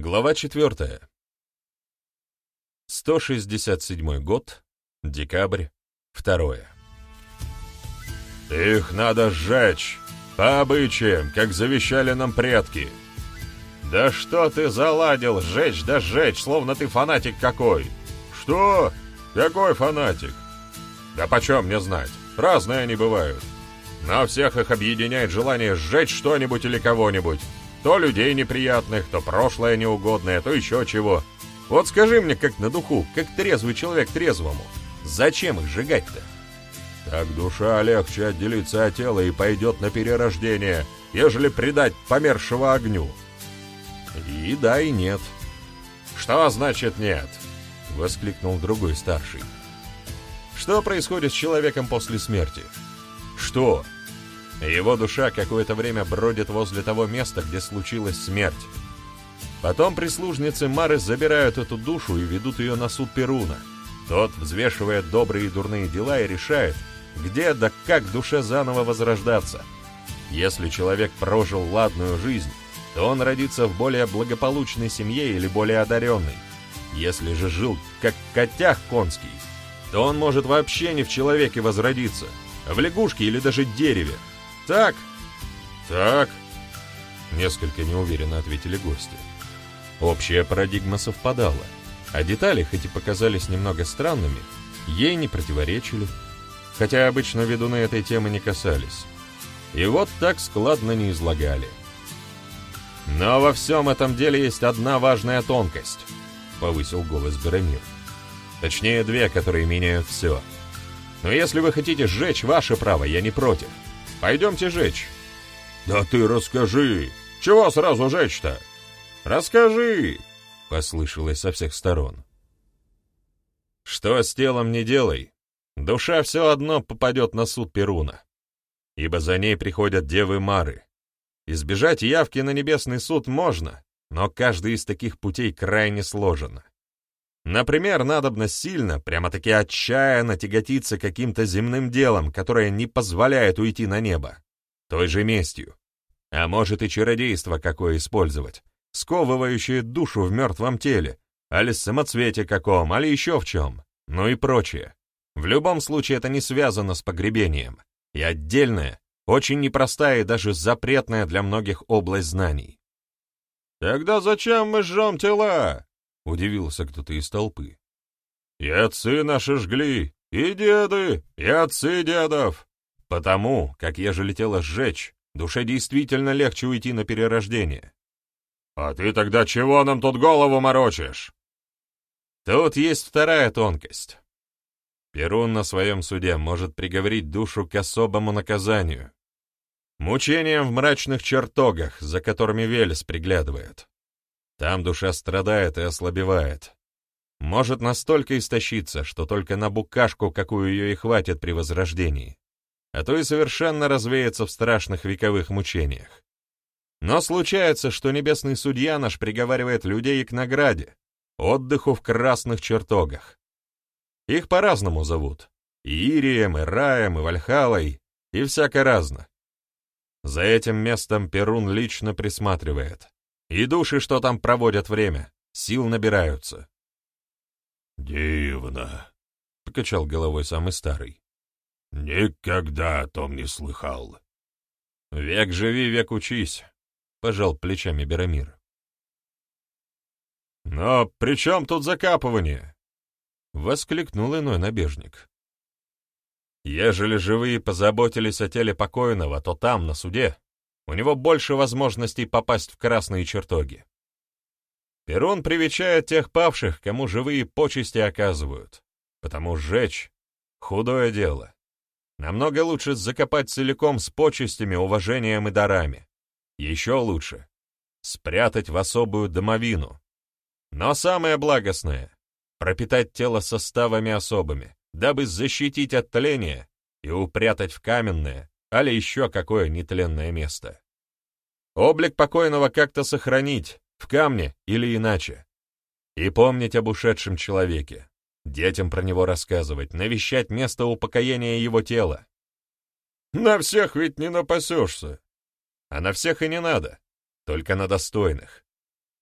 Глава 4. 167 год, декабрь, 2. «Их надо сжечь, по обычаям, как завещали нам предки». «Да что ты заладил, сжечь да сжечь, словно ты фанатик какой!» «Что? Какой фанатик?» «Да почем мне знать, разные они бывают. Но всех их объединяет желание сжечь что-нибудь или кого-нибудь. То людей неприятных, то прошлое неугодное, то еще чего. Вот скажи мне, как на духу, как трезвый человек трезвому, зачем их сжигать-то? Так душа легче отделится от тела и пойдет на перерождение, ежели предать помершего огню. И да, и нет. Что значит нет? Воскликнул другой старший. Что происходит с человеком после смерти? Что? Его душа какое-то время бродит возле того места, где случилась смерть. Потом прислужницы Мары забирают эту душу и ведут ее на суд Перуна. Тот взвешивает добрые и дурные дела и решает, где да как душе заново возрождаться. Если человек прожил ладную жизнь, то он родится в более благополучной семье или более одаренной. Если же жил как котях конский, то он может вообще не в человеке возродиться, а в лягушке или даже дереве. Так? Так. Несколько неуверенно ответили гости. Общая парадигма совпадала, а детали, хоть и показались немного странными, ей не противоречили, хотя обычно ведуны этой темы не касались. И вот так складно не излагали. «Но во всем этом деле есть одна важная тонкость», — повысил голос Беремир. «Точнее, две, которые меняют все. Но если вы хотите сжечь ваше право, я не против. Пойдемте жечь». «Да ты расскажи! Чего сразу жечь-то?» «Расскажи!» — послышалось со всех сторон. «Что с телом не делай, душа все одно попадет на суд Перуна, ибо за ней приходят девы Мары. Избежать явки на небесный суд можно, но каждый из таких путей крайне сложен. Например, надобно сильно, прямо-таки отчаянно тяготиться каким-то земным делом, которое не позволяет уйти на небо, той же местью. А может и чародейство какое использовать, сковывающее душу в мертвом теле, али самоцвете каком, али еще в чем, ну и прочее. В любом случае это не связано с погребением, и отдельная, очень непростая и даже запретная для многих область знаний. «Тогда зачем мы жжем тела?» — удивился кто-то из толпы. «И отцы наши жгли, и деды, и отцы дедов. Потому, как ежели тело сжечь, душе действительно легче уйти на перерождение. «А ты тогда чего нам тут голову морочишь?» Тут есть вторая тонкость. Перун на своем суде может приговорить душу к особому наказанию. Мучениям в мрачных чертогах, за которыми Велес приглядывает. Там душа страдает и ослабевает. Может настолько истощиться, что только на букашку, какую ее и хватит при возрождении. А то и совершенно развеется в страшных вековых мучениях. Но случается, что небесный судья наш приговаривает людей к награде, отдыху в красных чертогах. Их по-разному зовут. И Ирием, и Раем, и Вальхалой, и всяко разно. За этим местом Перун лично присматривает. И души, что там проводят время, сил набираются. «Дивно», — покачал головой самый старый. «Никогда о том не слыхал». «Век живи, век учись», пожал плечами Берамир. «Но при чем тут закапывание?» — воскликнул иной набежник. «Ежели живые позаботились о теле покойного, то там, на суде, у него больше возможностей попасть в красные чертоги. Перун привечает тех павших, кому живые почести оказывают, потому сжечь — худое дело. Намного лучше закопать целиком с почестями, уважением и дарами. Еще лучше — спрятать в особую домовину. Но самое благостное — пропитать тело составами особыми, дабы защитить от тления и упрятать в каменное, али еще какое нетленное место. Облик покойного как-то сохранить, в камне или иначе. И помнить об ушедшем человеке, детям про него рассказывать, навещать место упокоения его тела. На всех ведь не напасешься. А на всех и не надо, только на достойных.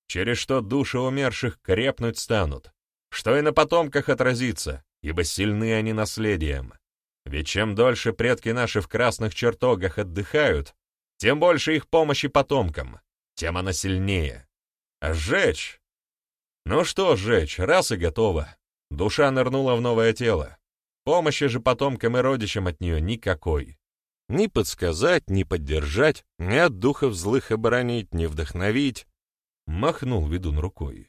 через что души умерших крепнуть станут, что и на потомках отразится, ибо сильны они наследием. Ведь чем дольше предки наши в красных чертогах отдыхают, тем больше их помощи потомкам, тем она сильнее. А сжечь? Ну что сжечь, раз и готово. Душа нырнула в новое тело. Помощи же потомкам и родичам от нее никакой. Ни подсказать, ни поддержать, ни от духов злых оборонить, ни вдохновить. Махнул ведун рукой.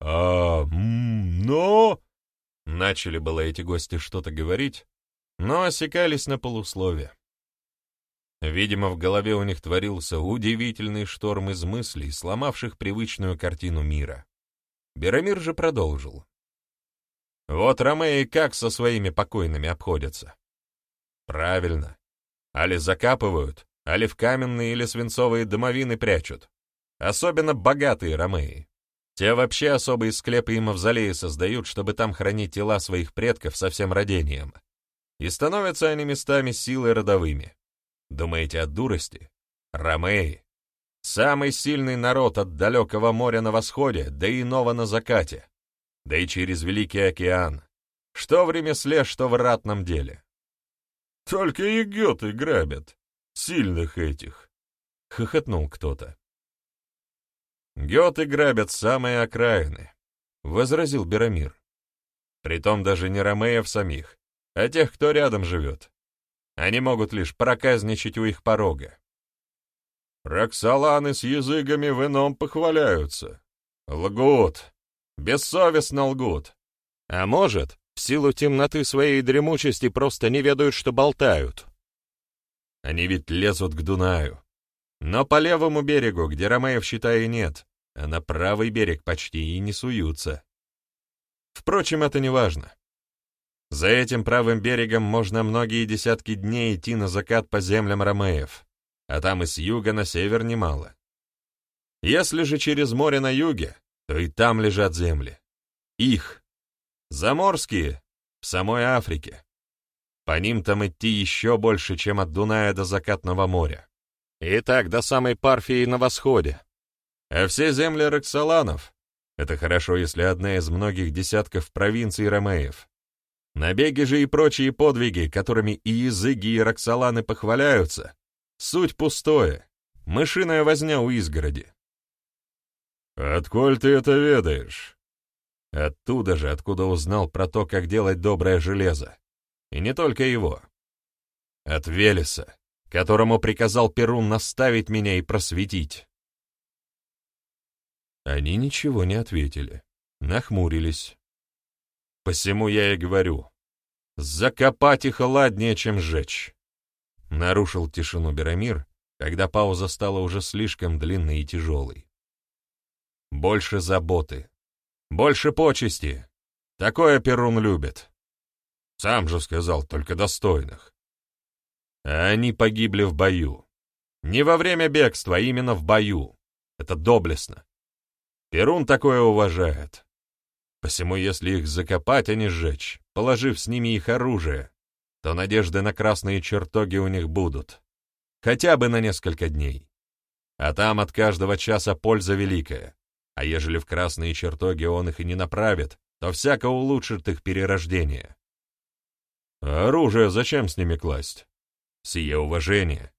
«А, но...» Начали было эти гости что-то говорить, но осекались на полуслове. Видимо, в голове у них творился удивительный шторм из мыслей, сломавших привычную картину мира. Берамир же продолжил. Вот Ромеи как со своими покойными обходятся? Правильно. Али закапывают, али в каменные или свинцовые домовины прячут. Особенно богатые ромеи. Те вообще особые склепы и мавзолеи создают, чтобы там хранить тела своих предков со всем родением. И становятся они местами силой родовыми. Думаете от дурости? Ромеи. Самый сильный народ от далекого моря на восходе, да и иного на закате да и через Великий океан, что в ремесле, что в ратном деле. Только егеты грабят, сильных этих, — хохотнул кто-то. Геты грабят самые окраины, — возразил Берамир. Притом даже не ромеев самих, а тех, кто рядом живет. Они могут лишь проказничать у их порога. Роксоланы с языками в ином похваляются. Лгут, Бессовестно лгут. А может, в силу темноты своей дремучести просто не ведают, что болтают. Они ведь лезут к Дунаю. Но по левому берегу, где Ромеев, считай, нет, а на правый берег почти и не суются. Впрочем, это не важно. За этим правым берегом можно многие десятки дней идти на закат по землям Ромеев, а там и с юга на север немало. Если же через море на юге, то и там лежат земли. Их. Заморские. В самой Африке. По ним там идти еще больше, чем от Дуная до Закатного моря. И так до самой Парфии на восходе. А все земли Роксоланов — это хорошо, если одна из многих десятков провинций Ромеев. Набеги же и прочие подвиги, которыми и языки, и Роксоланы похваляются, суть пустое, мышиная возня у изгороди. «Отколь ты это ведаешь?» Оттуда же, откуда узнал про то, как делать доброе железо. И не только его. От Велеса, которому приказал Перун наставить меня и просветить. Они ничего не ответили, нахмурились. Посему я и говорю, закопать их ладнее, чем сжечь. Нарушил тишину Берамир, когда пауза стала уже слишком длинной и тяжелой. Больше заботы. Больше почести. Такое Перун любит. Сам же сказал, только достойных. А они погибли в бою. Не во время бегства, а именно в бою. Это доблестно. Перун такое уважает. Посему, если их закопать, а не сжечь, положив с ними их оружие, то надежды на красные чертоги у них будут. Хотя бы на несколько дней. А там от каждого часа польза великая. А ежели в красные чертоги он их и не направит, то всяко улучшит их перерождение. А оружие зачем с ними класть? Сие уважение.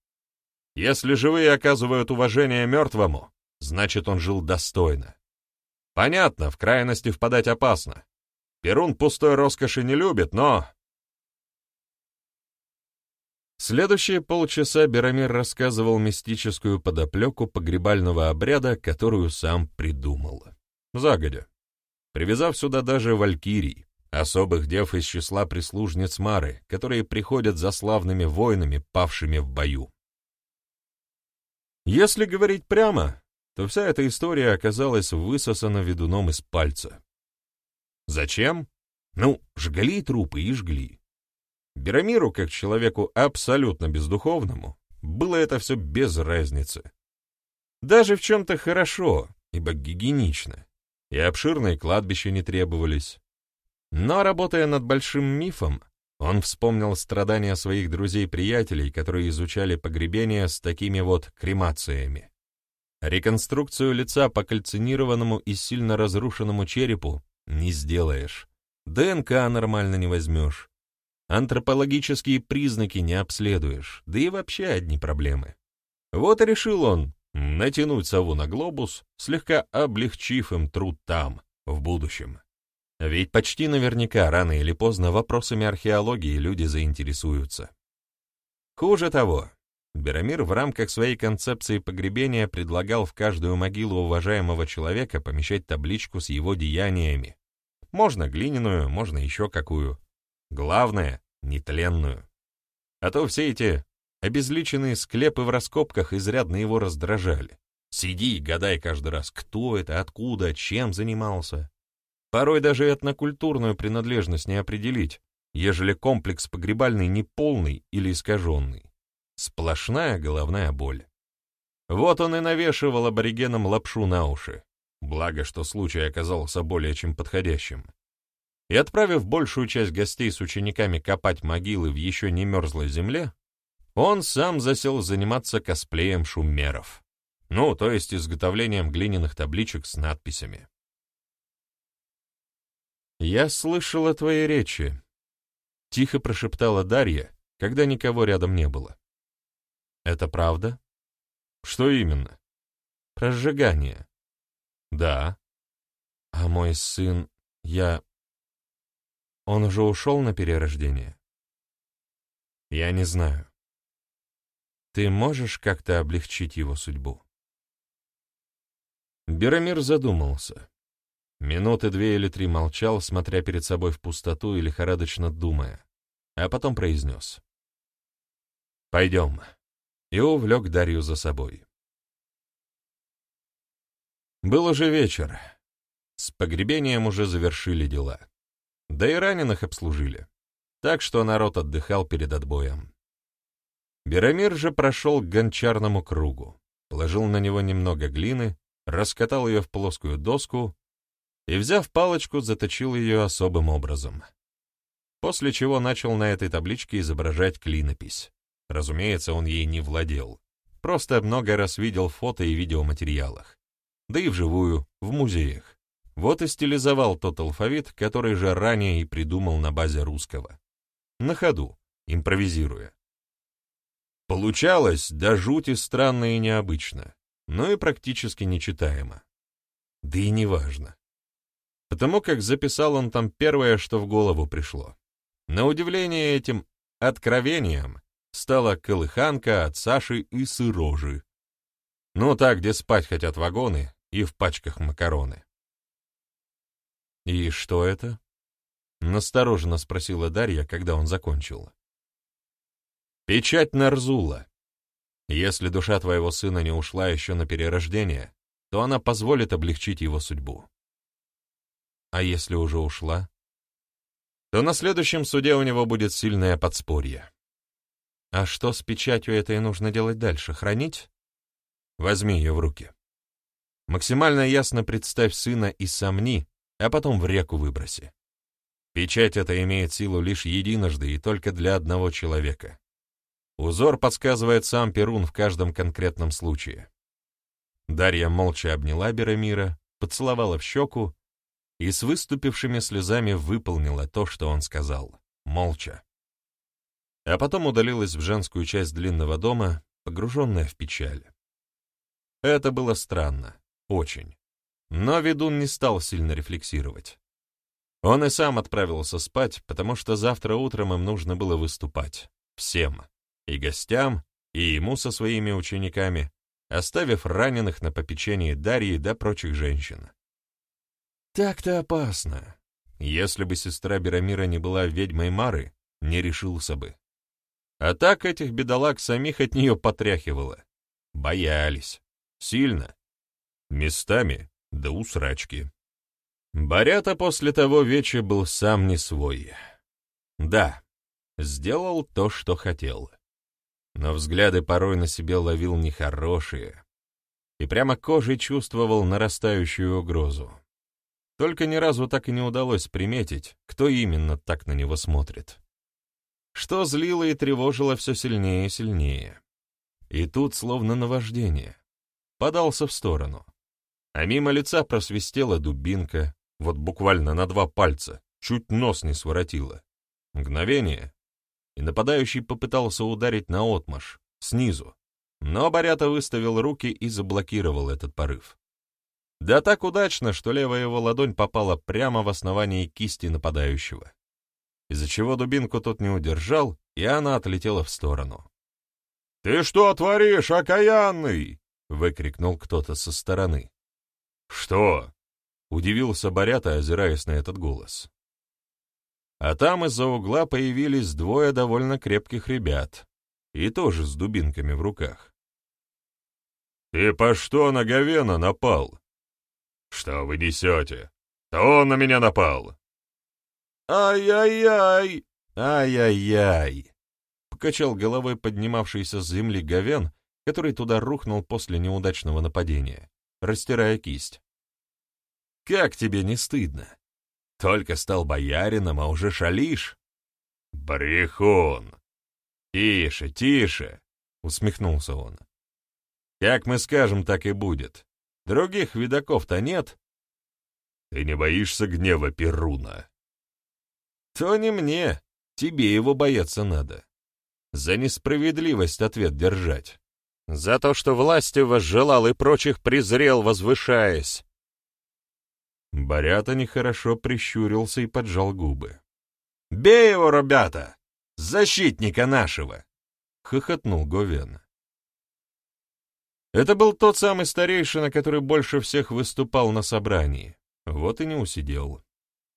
Если живые оказывают уважение мертвому, значит, он жил достойно. Понятно, в крайности впадать опасно. Перун пустой роскоши не любит, но Следующие полчаса Берамир рассказывал мистическую подоплеку погребального обряда, которую сам придумал. Загодя. Привязав сюда даже валькирий, особых дев из числа прислужниц Мары, которые приходят за славными воинами, павшими в бою. Если говорить прямо, то вся эта история оказалась высосана ведуном из пальца. Зачем? Ну, жгли трупы и жгли. Берамиру, как человеку абсолютно бездуховному, было это все без разницы. Даже в чем-то хорошо, ибо гигиенично, и обширные кладбища не требовались. Но, работая над большим мифом, он вспомнил страдания своих друзей-приятелей, которые изучали погребения с такими вот кремациями. Реконструкцию лица по кальцинированному и сильно разрушенному черепу не сделаешь. ДНК нормально не возьмешь. Антропологические признаки не обследуешь, да и вообще одни проблемы. Вот и решил он натянуть сову на глобус, слегка облегчив им труд там, в будущем. Ведь почти наверняка рано или поздно вопросами археологии люди заинтересуются. Хуже того, Берамир в рамках своей концепции погребения предлагал в каждую могилу уважаемого человека помещать табличку с его деяниями. Можно глиняную, можно еще какую. Главное — нетленную. А то все эти обезличенные склепы в раскопках изрядно его раздражали. Сиди и гадай каждый раз, кто это, откуда, чем занимался. Порой даже этнокультурную принадлежность не определить, ежели комплекс погребальный неполный или искаженный. Сплошная головная боль. Вот он и навешивал аборигенам лапшу на уши. Благо, что случай оказался более чем подходящим. И отправив большую часть гостей с учениками копать могилы в еще не мерзлой земле, он сам засел заниматься косплеем шумеров. Ну, то есть изготовлением глиняных табличек с надписями. «Я слышала твои речи», — тихо прошептала Дарья, когда никого рядом не было. «Это правда?» «Что именно?» «Про сжигание». «Да». «А мой сын... Я... Он уже ушел на перерождение?» «Я не знаю. Ты можешь как-то облегчить его судьбу?» Берамир задумался. Минуты две или три молчал, смотря перед собой в пустоту и лихорадочно думая, а потом произнес. «Пойдем», и увлек Дарью за собой. Был уже вечер. С погребением уже завершили дела. Да и раненых обслужили. Так что народ отдыхал перед отбоем. Берамир же прошел к гончарному кругу, положил на него немного глины, раскатал ее в плоскую доску и, взяв палочку, заточил ее особым образом. После чего начал на этой табличке изображать клинопись. Разумеется, он ей не владел. Просто много раз видел фото и видеоматериалах. Да и вживую, в музеях. Вот и стилизовал тот алфавит, который же ранее и придумал на базе русского. На ходу, импровизируя. Получалось до жути странно и необычно, но и практически нечитаемо. Да и неважно потому как записал он там первое, что в голову пришло. На удивление этим откровением стала колыханка от Саши и сырожи. Ну, так, где спать хотят вагоны и в пачках макароны. «И что это?» — настороженно спросила Дарья, когда он закончил. «Печать Нарзула. Если душа твоего сына не ушла еще на перерождение, то она позволит облегчить его судьбу. А если уже ушла? То на следующем суде у него будет сильное подспорье. А что с печатью этой нужно делать дальше? Хранить? Возьми ее в руки. Максимально ясно представь сына и сомни, а потом в реку выброси. Печать эта имеет силу лишь единожды и только для одного человека. Узор подсказывает сам Перун в каждом конкретном случае. Дарья молча обняла Берамира, поцеловала в щеку и с выступившими слезами выполнила то, что он сказал, молча. А потом удалилась в женскую часть длинного дома, погруженная в печаль. Это было странно, очень. Но ведун не стал сильно рефлексировать. Он и сам отправился спать, потому что завтра утром им нужно было выступать. Всем. И гостям, и ему со своими учениками, оставив раненых на попечении Дарьи до прочих женщин. Так-то опасно. Если бы сестра Берамира не была ведьмой Мары, не решился бы. А так этих бедолаг самих от нее потряхивало. Боялись. Сильно. Местами до усрачки. Барята после того вечера был сам не свой. Да, сделал то, что хотел. Но взгляды порой на себе ловил нехорошие. И прямо кожей чувствовал нарастающую угрозу. Только ни разу так и не удалось приметить, кто именно так на него смотрит. Что злило и тревожило все сильнее и сильнее. И тут словно наваждение. подался в сторону. А мимо лица просвистела дубинка, вот буквально на два пальца, чуть нос не своротила. Мгновение, и нападающий попытался ударить на отмаш, снизу, но Борята выставил руки и заблокировал этот порыв. Да так удачно, что левая его ладонь попала прямо в основание кисти нападающего, из-за чего дубинку тот не удержал, и она отлетела в сторону. «Ты что творишь, окаянный?» — выкрикнул кто-то со стороны. «Что?» — удивился Борята, озираясь на этот голос. А там из-за угла появились двое довольно крепких ребят, и тоже с дубинками в руках. «Ты по что на Говена напал?» «Что вы несете? То он на меня напал!» «Ай-яй-яй! Ай-яй-яй!» — покачал головой поднимавшийся с земли Говен, который туда рухнул после неудачного нападения, растирая кисть. «Как тебе не стыдно? Только стал боярином, а уже шалишь?» «Брехун!» «Тише, тише!» — усмехнулся он. «Как мы скажем, так и будет. Других видаков-то нет». «Ты не боишься гнева Перуна?» «То не мне, тебе его бояться надо. За несправедливость ответ держать. За то, что власти возжелал и прочих презрел, возвышаясь». Борята нехорошо прищурился и поджал губы. «Бей его, ребята! Защитника нашего!» — хохотнул Говен. Это был тот самый старейшина, который больше всех выступал на собрании. Вот и не усидел.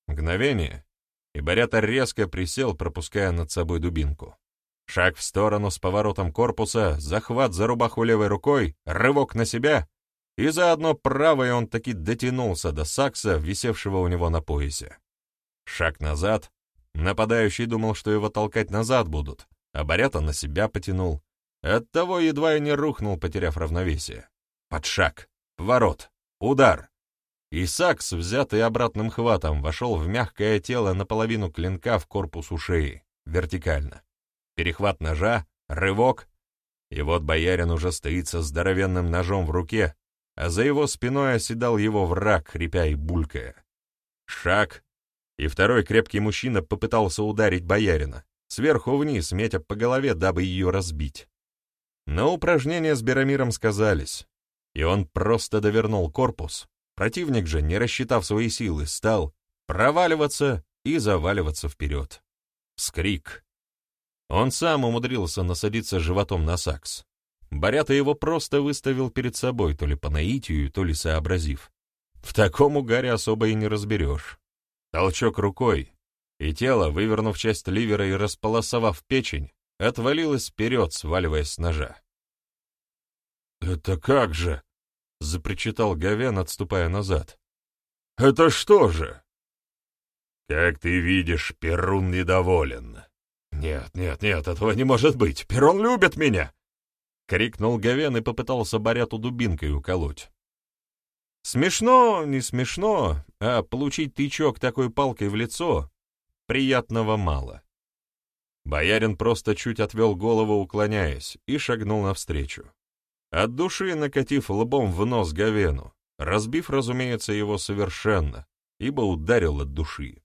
Мгновение, и Борята резко присел, пропуская над собой дубинку. Шаг в сторону с поворотом корпуса, захват за рубаху левой рукой, рывок на себя, и заодно правой он таки дотянулся до сакса, висевшего у него на поясе. Шаг назад, Нападающий думал, что его толкать назад будут, а Борята на себя потянул. Оттого едва и не рухнул, потеряв равновесие. Под шаг, поворот, удар. И сакс, взятый обратным хватом, вошел в мягкое тело наполовину клинка в корпус у шеи, вертикально. Перехват ножа, рывок. И вот боярин уже стоит со здоровенным ножом в руке, а за его спиной оседал его враг, хрипя и булькая. Шаг, и второй крепкий мужчина попытался ударить боярина, сверху вниз, метя по голове, дабы ее разбить. Но упражнения с Берамиром сказались, и он просто довернул корпус. Противник же, не рассчитав свои силы, стал проваливаться и заваливаться вперед. Скрик. Он сам умудрился насадиться животом на сакс. Борята его просто выставил перед собой, то ли по наитию, то ли сообразив. В таком угаре особо и не разберешь. Толчок рукой, и тело, вывернув часть ливера и располосовав печень, отвалилось вперед, сваливаясь с ножа. «Это как же?» — запричитал Говен, отступая назад. «Это что же?» «Как ты видишь, Перун недоволен». «Нет, нет, нет, этого не может быть! Перун любит меня!» — крикнул Говен и попытался Боряту дубинкой уколоть. Смешно, не смешно, а получить тычок такой палкой в лицо приятного мало. Боярин просто чуть отвел голову, уклоняясь, и шагнул навстречу. От души накатив лбом в нос Говену, разбив, разумеется, его совершенно, ибо ударил от души.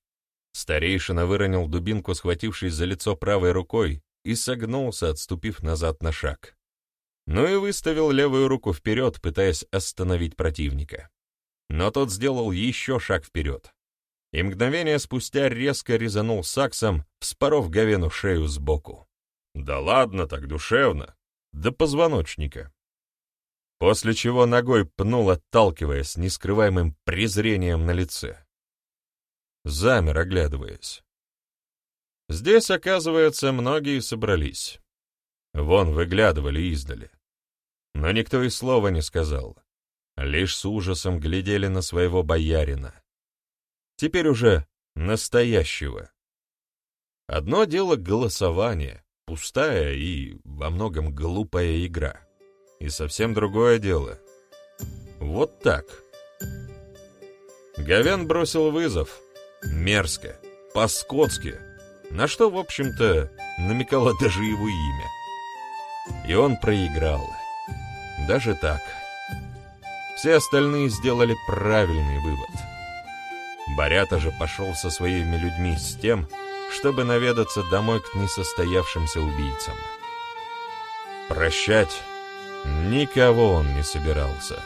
Старейшина выронил дубинку, схватившись за лицо правой рукой, и согнулся, отступив назад на шаг ну и выставил левую руку вперед, пытаясь остановить противника. Но тот сделал еще шаг вперед. И мгновение спустя резко резанул саксом, вспоров Говену шею сбоку. Да ладно так душевно, до позвоночника. После чего ногой пнул, отталкиваясь, нескрываемым презрением на лице. Замер, оглядываясь. Здесь, оказывается, многие собрались. Вон выглядывали издали но никто и слова не сказал, лишь с ужасом глядели на своего боярина. Теперь уже настоящего. Одно дело голосование, пустая и во многом глупая игра. И совсем другое дело. Вот так. Говен бросил вызов. Мерзко, по-скотски, на что, в общем-то, намекало даже его имя. И он проиграл. Даже так. Все остальные сделали правильный вывод. Борята же пошел со своими людьми с тем, чтобы наведаться домой к несостоявшимся убийцам. Прощать никого он не собирался.